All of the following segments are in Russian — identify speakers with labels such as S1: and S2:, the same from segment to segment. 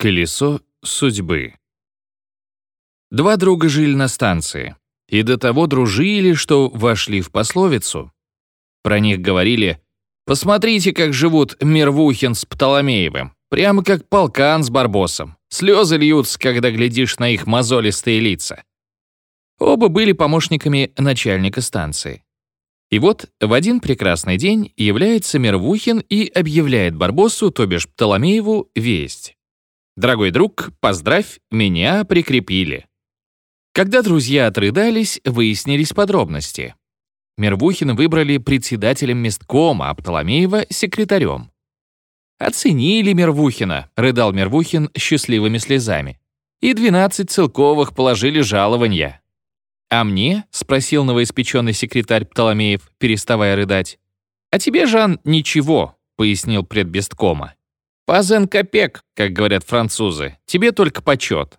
S1: Колесо судьбы. Два друга жили на станции, и до того дружили, что вошли в пословицу. Про них говорили «Посмотрите, как живут Мервухин с Птоломеевым, прямо как полкан с Барбосом. Слезы льются, когда глядишь на их мозолистые лица». Оба были помощниками начальника станции. И вот в один прекрасный день является Мервухин и объявляет Барбосу, то бишь Птоломееву, весть. Дорогой друг, поздравь, меня прикрепили. Когда друзья отрыдались, выяснились подробности. Мервухина выбрали председателем месткома, а Птоломеева — секретарем. «Оценили Мервухина», — рыдал Мервухин счастливыми слезами. «И 12 целковых положили жалования». «А мне?» — спросил новоиспеченный секретарь Птоломеев, переставая рыдать. «А тебе, Жан, ничего», — пояснил предбесткома. Пазен копек, как говорят французы. Тебе только почет.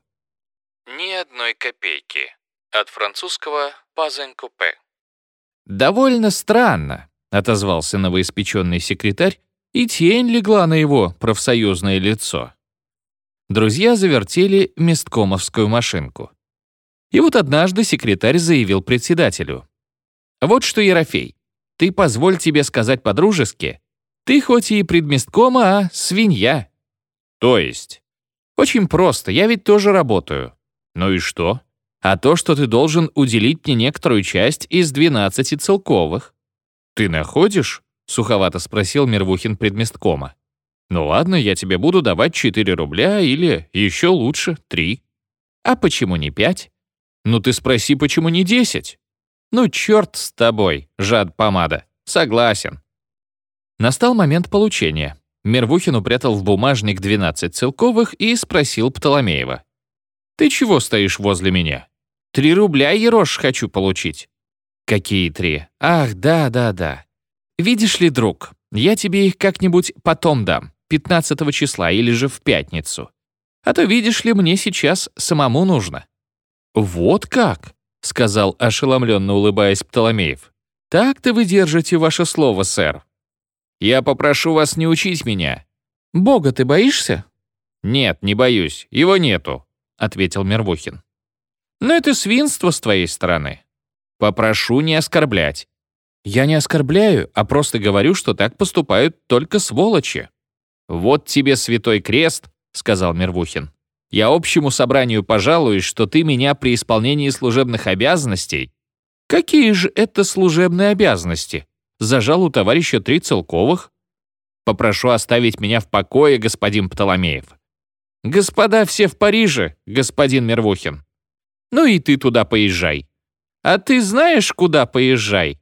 S2: Ни одной копейки. От французского пазен купе.
S1: Довольно странно, отозвался новоиспеченный секретарь, и тень легла на его профсоюзное лицо. Друзья завертели месткомовскую машинку. И вот однажды секретарь заявил председателю. «Вот что, Ерофей, ты позволь тебе сказать по-дружески, ты хоть и предместкома, а свинья. То есть? Очень просто, я ведь тоже работаю. Ну и что? А то, что ты должен уделить мне некоторую часть из 12 целковых. Ты находишь? Суховато спросил Мервухин предместкома. Ну ладно, я тебе буду давать 4 рубля или, еще лучше, 3. А почему не 5? Ну ты спроси, почему не 10? Ну черт с тобой, жад помада. Согласен. Настал момент получения. Мервухин упрятал в бумажник 12 целковых и спросил Птоломеева. «Ты чего стоишь возле меня? Три рубля, Ерош, хочу получить». «Какие три? Ах, да, да, да. Видишь ли, друг, я тебе их как-нибудь потом дам, 15 числа или же в пятницу. А то, видишь ли, мне сейчас самому нужно». «Вот как?» — сказал ошеломленно улыбаясь Птоломеев. «Так-то вы держите ваше слово, сэр. Я попрошу вас не учить меня». «Бога ты боишься?» «Нет, не боюсь. Его нету», — ответил Мервухин. «Но это свинство с твоей стороны. Попрошу не оскорблять». «Я не оскорбляю, а просто говорю, что так поступают только сволочи». «Вот тебе святой крест», — сказал Мервухин. «Я общему собранию пожалуюсь, что ты меня при исполнении служебных обязанностей...» «Какие же это служебные обязанности?» Зажал у товарища три целковых. Попрошу оставить меня в покое, господин Птоломеев. Господа все в Париже, господин Мервухин. Ну и ты туда поезжай. А ты знаешь, куда поезжай?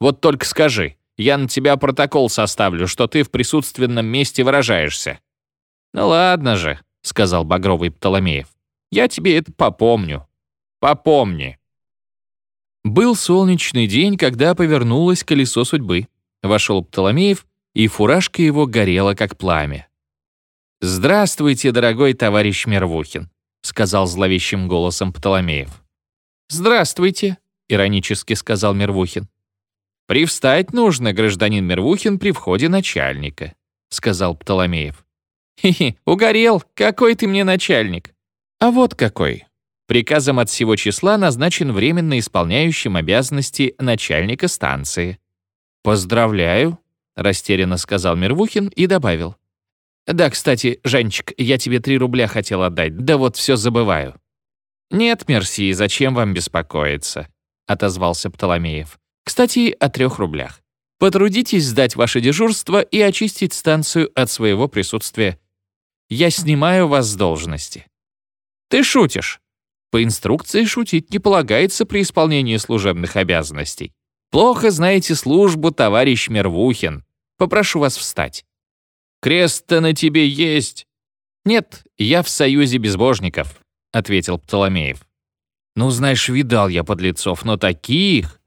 S1: Вот только скажи, я на тебя протокол составлю, что ты в присутственном месте выражаешься. Ну ладно же, сказал Багровый Птоломеев. Я тебе это попомню. Попомни. Был солнечный день, когда повернулось колесо судьбы. Вошел Птоломеев, и фуражка его горела, как пламя. «Здравствуйте, дорогой товарищ Мервухин», — сказал зловещим голосом Птоломеев. «Здравствуйте», — иронически сказал Мервухин. «Привстать нужно, гражданин Мервухин, при входе начальника», — сказал Птоломеев. «Хе-хе, угорел, какой ты мне начальник?» «А вот какой. Приказом от всего числа назначен временно исполняющим обязанности начальника станции. «Поздравляю», — растерянно сказал Мервухин и добавил. «Да, кстати, Жанчик, я тебе три рубля хотел отдать, да вот все забываю». «Нет, мерси, зачем вам беспокоиться?» — отозвался Птоломеев. «Кстати, о трех рублях. Потрудитесь сдать ваше дежурство и очистить станцию от своего присутствия. Я снимаю вас с должности». «Ты шутишь?» По инструкции шутить не полагается при исполнении служебных обязанностей. Плохо знаете службу, товарищ Мервухин. Попрошу вас встать. Крест-то на тебе есть. Нет, я в союзе безбожников, ответил Птоломеев. Ну, знаешь, видал я подлецов, но таких...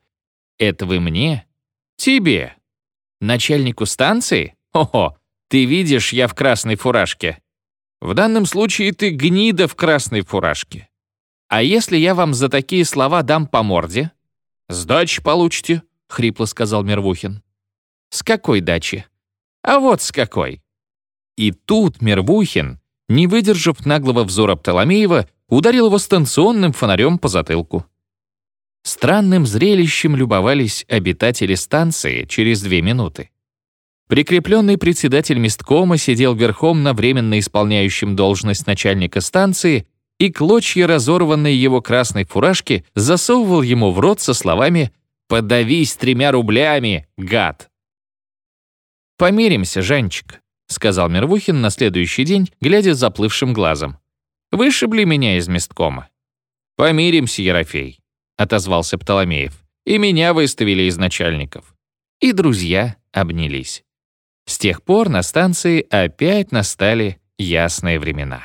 S1: Это вы мне? Тебе. Начальнику станции? Ого, ты видишь, я в красной фуражке. В данном случае ты гнида в красной фуражке. «А если я вам за такие слова дам по морде?» «Сдачи получите», — хрипло сказал Мервухин. «С какой дачи?» «А вот с какой». И тут Мервухин, не выдержав наглого взора Птоломеева, ударил его станционным фонарем по затылку. Странным зрелищем любовались обитатели станции через две минуты. Прикрепленный председатель месткома сидел верхом на временно исполняющем должность начальника станции и клочья разорванной его красной фуражки засовывал ему в рот со словами «Подавись тремя рублями, гад!» «Помиримся, Жанчик», — сказал Мервухин на следующий день, глядя заплывшим глазом. «Вышибли меня из месткома». «Помиримся, Ерофей», — отозвался Птоломеев. «И меня выставили из начальников». И друзья обнялись. С тех пор на станции опять настали ясные времена.